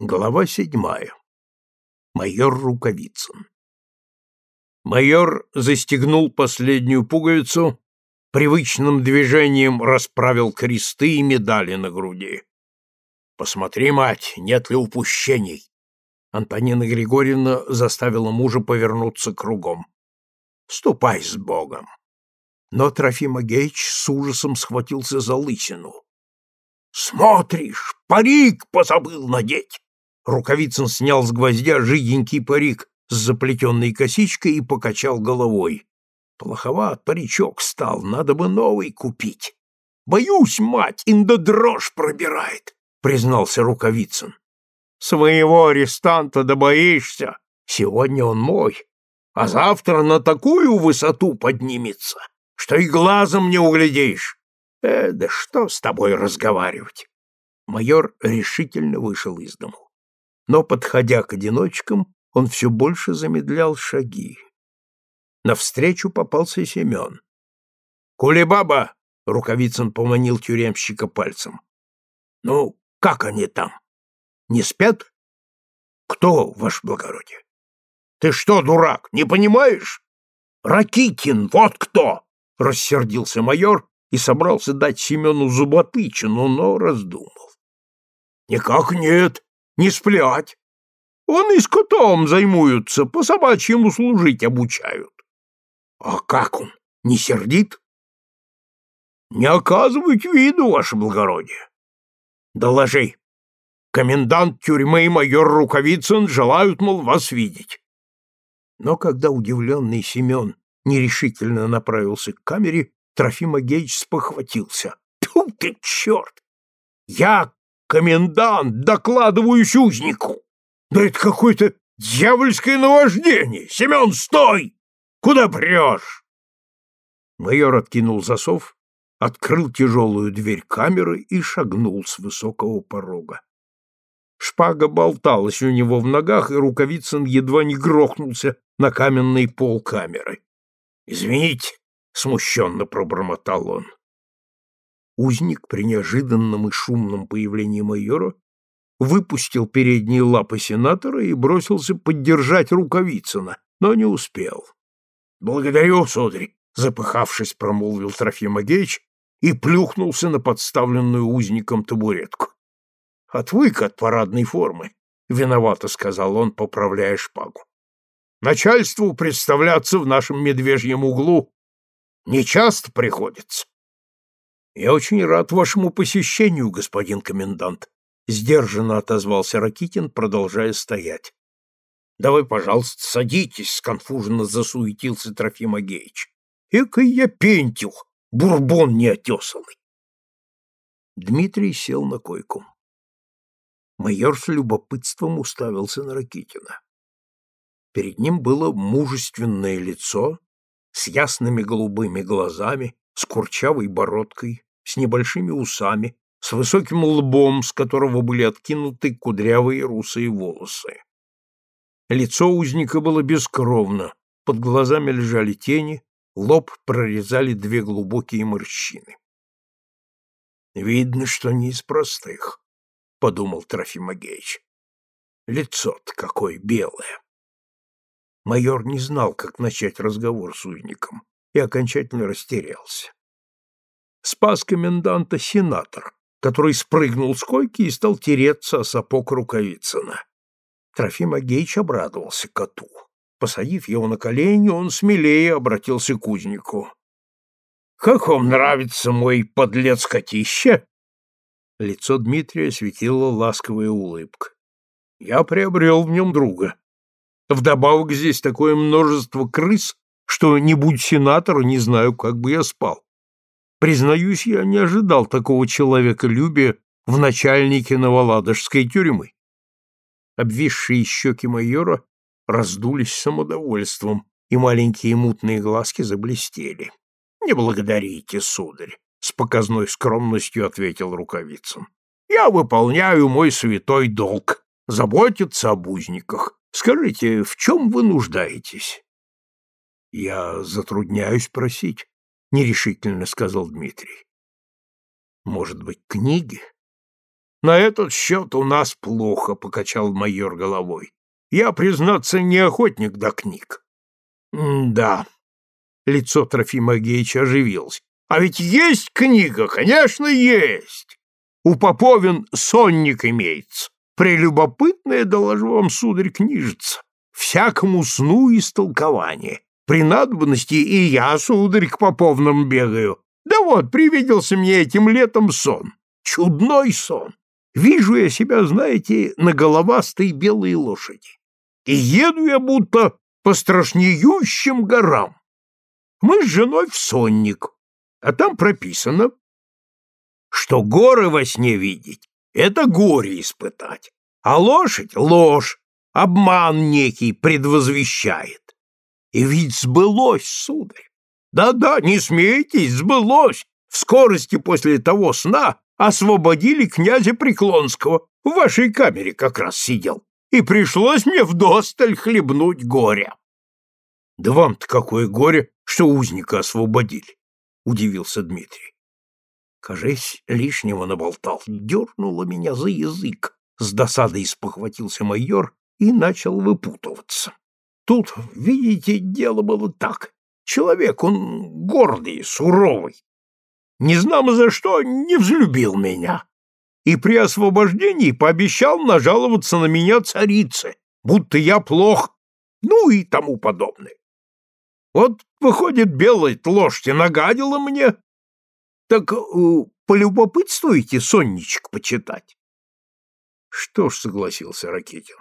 Глава седьмая. Майор Рукавицын. Майор застегнул последнюю пуговицу, привычным движением расправил кресты и медали на груди. «Посмотри, мать, нет ли упущений?» Антонина Григорьевна заставила мужа повернуться кругом. «Ступай с Богом!» Но Трофим Агеич с ужасом схватился за лысину. «Смотришь, парик позабыл надеть!» Рукавицын снял с гвоздя жиденький парик с заплетенной косичкой и покачал головой. Плоховат паричок стал, надо бы новый купить. Боюсь, мать, инда дрожь пробирает, признался Рукавицын. Своего арестанта да боишься. Сегодня он мой, а завтра на такую высоту поднимется, что и глазом не углядишь. Э, да что с тобой разговаривать? Майор решительно вышел из дому но, подходя к одиночкам, он все больше замедлял шаги. Навстречу попался Семен. «Кулебаба!» — Рукавицын поманил тюремщика пальцем. «Ну, как они там? Не спят?» «Кто, ваше благородие?» «Ты что, дурак, не понимаешь? Ракитин, вот кто!» — рассердился майор и собрался дать Семену зуботычину, но раздумал. «Никак нет не сплять. Он и с котом займуются, по собачьему служить обучают. А как он, не сердит? Не оказывать виду, ваше благородие. Доложи. Комендант тюрьмы и майор Рукавицын желают, мол, вас видеть. Но когда удивленный Семен нерешительно направился к камере, Трофим Агеич спохватился. Тьфу ты, черт! Я комендант, докладываюсь узнику. Да это какое-то дьявольское наваждение. Семен, стой! Куда прешь? Майор откинул засов, открыл тяжелую дверь камеры и шагнул с высокого порога. Шпага болталась у него в ногах, и Рукавицын едва не грохнулся на каменный пол камеры. «Извините», — смущенно пробормотал он. Узник при неожиданном и шумном появлении майора выпустил передние лапы сенатора и бросился поддержать Рукавицына, но не успел. — Благодарю, сударь, — запыхавшись, промолвил Трофим Агеич и плюхнулся на подставленную узником табуретку. — Отвык от парадной формы, — виновато сказал он, поправляя шпагу. — Начальству представляться в нашем медвежьем углу нечасто приходится. Я очень рад вашему посещению, господин комендант, сдержанно отозвался Ракитин, продолжая стоять. Давай, пожалуйста, садитесь, сконфуженно засуетился Трофим Агеич. Экой я пентюх, бурбон неотесанный. Дмитрий сел на койку. Майор с любопытством уставился на Ракитина. Перед ним было мужественное лицо с ясными голубыми глазами, с курчавой бородкой, с небольшими усами, с высоким лбом, с которого были откинуты кудрявые русые волосы. Лицо узника было бескровно, под глазами лежали тени, лоб прорезали две глубокие морщины. «Видно, что не из простых», — подумал Трофим Агеич. «Лицо-то какое белое!» Майор не знал, как начать разговор с узником, и окончательно растерялся спас коменданта сенатор, который спрыгнул с койки и стал тереться о сапог Рукавицына. Трофим Агеич обрадовался коту. Посадив его на колени, он смелее обратился к узнику. — Как вам нравится мой подлец-котище? Лицо Дмитрия светила ласковая улыбка. — Я приобрел в нем друга. Вдобавок здесь такое множество крыс, что, не будь сенатора, не знаю, как бы я спал. Признаюсь, я не ожидал такого человеколюбия в начальнике Новоладожской тюрьмы. Обвисшие щеки майора раздулись самодовольством, и маленькие мутные глазки заблестели. — Не благодарите, сударь, — с показной скромностью ответил Рукавицын. — Я выполняю мой святой долг — заботиться об узниках. Скажите, в чем вы нуждаетесь? — Я затрудняюсь просить нерешительно сказал Дмитрий. Может быть, книги? На этот счет у нас плохо, — покачал майор головой. Я, признаться, не охотник до книг. — Да. Лицо Трофима Геича оживилось. — А ведь есть книга, конечно, есть. У Поповин сонник имеется. Прелюбопытная, доложу вам, сударь, книжица. Всякому сну истолкование. При надобности и я, сударь, к Поповным бегаю. Да вот, привиделся мне этим летом сон. Чудной сон. Вижу я себя, знаете, на головастой белой лошади. И еду я будто по страшнеющим горам. Мы с женой в сонник, а там прописано, что горы во сне видеть — это горе испытать, а лошадь — ложь, обман некий предвозвещает. И ведь сбылось, сударь. Да-да, не смейтесь, сбылось. В скорости после того сна освободили князя Преклонского. В вашей камере как раз сидел. И пришлось мне вдосталь хлебнуть горя. — Да вам-то какое горе, что узника освободили, — удивился Дмитрий. Кажись, лишнего наболтал, дернуло меня за язык. С досадой спохватился майор и начал выпутываться. Тут, видите, дело было так. Человек он гордый, суровый. Не знамо за что не взлюбил меня. И при освобождении пообещал нажаловаться на меня царице, будто я плох, ну и тому подобное. Вот, выходит, белая лошадь нагадила мне, так э, полюбопытствуете сонничек почитать? Что ж, согласился Ракитин.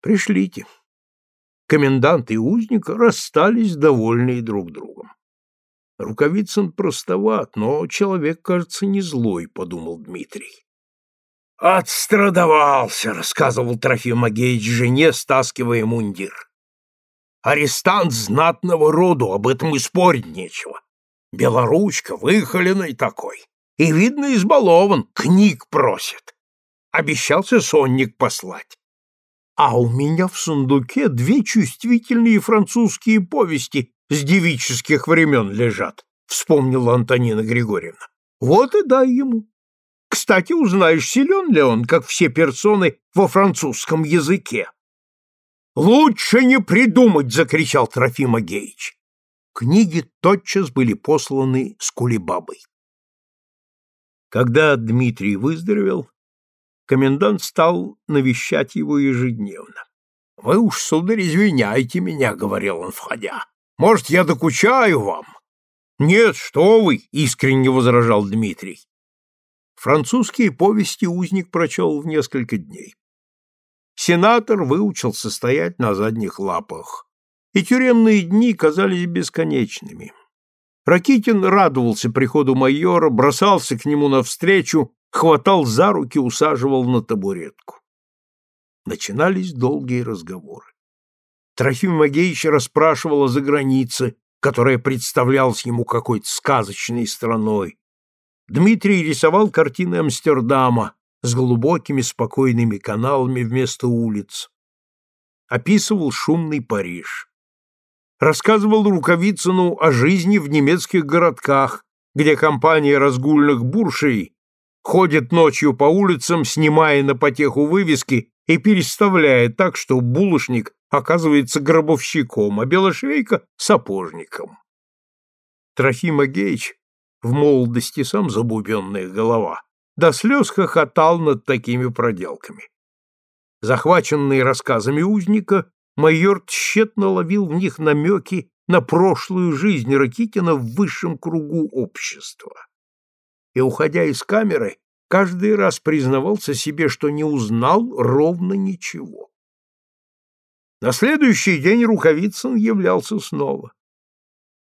Пришлите. Комендант и узник расстались довольные друг другом. Рукавицын простоват, но человек, кажется, не злой, подумал Дмитрий. «Отстрадовался», — рассказывал Трофим Агеич жене, стаскивая мундир. «Арестант знатного роду, об этом и спорить нечего. Белоручка, выхоленный такой. И, видно, избалован, книг просит. Обещался сонник послать. А у меня в сундуке две чувствительные французские повести с девических времен лежат, вспомнила Антонина Григорьевна. Вот и дай ему. Кстати, узнаешь, силен ли он, как все персоны, во французском языке. «Лучше не придумать!» — закричал Трофим Агеич. Книги тотчас были посланы с Кулебабой. Когда Дмитрий выздоровел, комендант стал навещать его ежедневно. — Вы уж, сударь, извиняйте меня, — говорил он, входя. — Может, я докучаю вам? — Нет, что вы, — искренне возражал Дмитрий. Французские повести узник прочел в несколько дней. Сенатор выучился стоять на задних лапах и тюремные дни казались бесконечными. Ракитин радовался приходу майора, бросался к нему навстречу, хватал за руки, усаживал на табуретку. Начинались долгие разговоры. Трофим Магеевич расспрашивал о загранице, которая представлялась ему какой-то сказочной страной. Дмитрий рисовал картины Амстердама с глубокими спокойными каналами вместо улиц. Описывал шумный Париж рассказывал Рукавицыну о жизни в немецких городках, где компания разгульных буршей ходит ночью по улицам, снимая на потеху вывески и переставляя так, что булочник оказывается гробовщиком, а белошвейка — сапожником. Трофим Агеич, в молодости сам забубенная голова, до слез хохотал над такими проделками. Захваченный рассказами узника, майор тщетно ловил в них намеки на прошлую жизнь Ракитина в высшем кругу общества. И, уходя из камеры, каждый раз признавался себе, что не узнал ровно ничего. На следующий день Рукавицын являлся снова.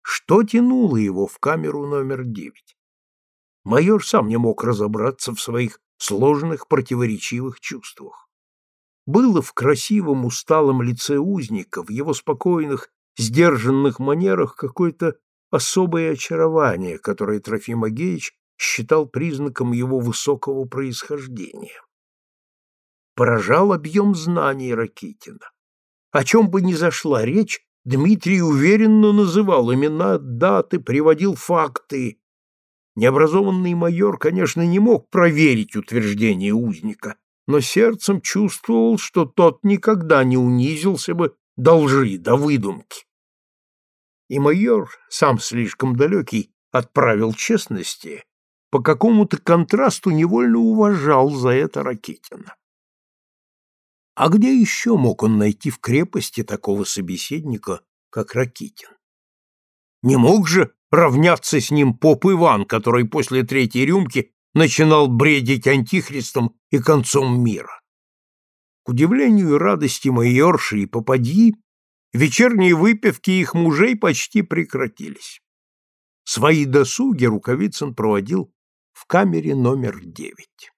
Что тянуло его в камеру номер девять? Майор сам не мог разобраться в своих сложных противоречивых чувствах. Было в красивом усталом лице узника, в его спокойных, сдержанных манерах какое-то особое очарование, которое Трофим Агеич считал признаком его высокого происхождения. Поражал объем знаний Ракитина. О чем бы ни зашла речь, Дмитрий уверенно называл имена, даты, приводил факты. Необразованный майор, конечно, не мог проверить утверждение узника, но сердцем чувствовал, что тот никогда не унизился бы до лжи, до выдумки. И майор, сам слишком далекий, отправил честности, по какому-то контрасту невольно уважал за это Ракитина. А где еще мог он найти в крепости такого собеседника, как Ракитин? Не мог же равняться с ним поп Иван, который после третьей рюмки начинал бредить антихристом и концом мира. К удивлению и радости майорши и попадьи, вечерние выпивки их мужей почти прекратились. Свои досуги Рукавицын проводил в камере номер девять.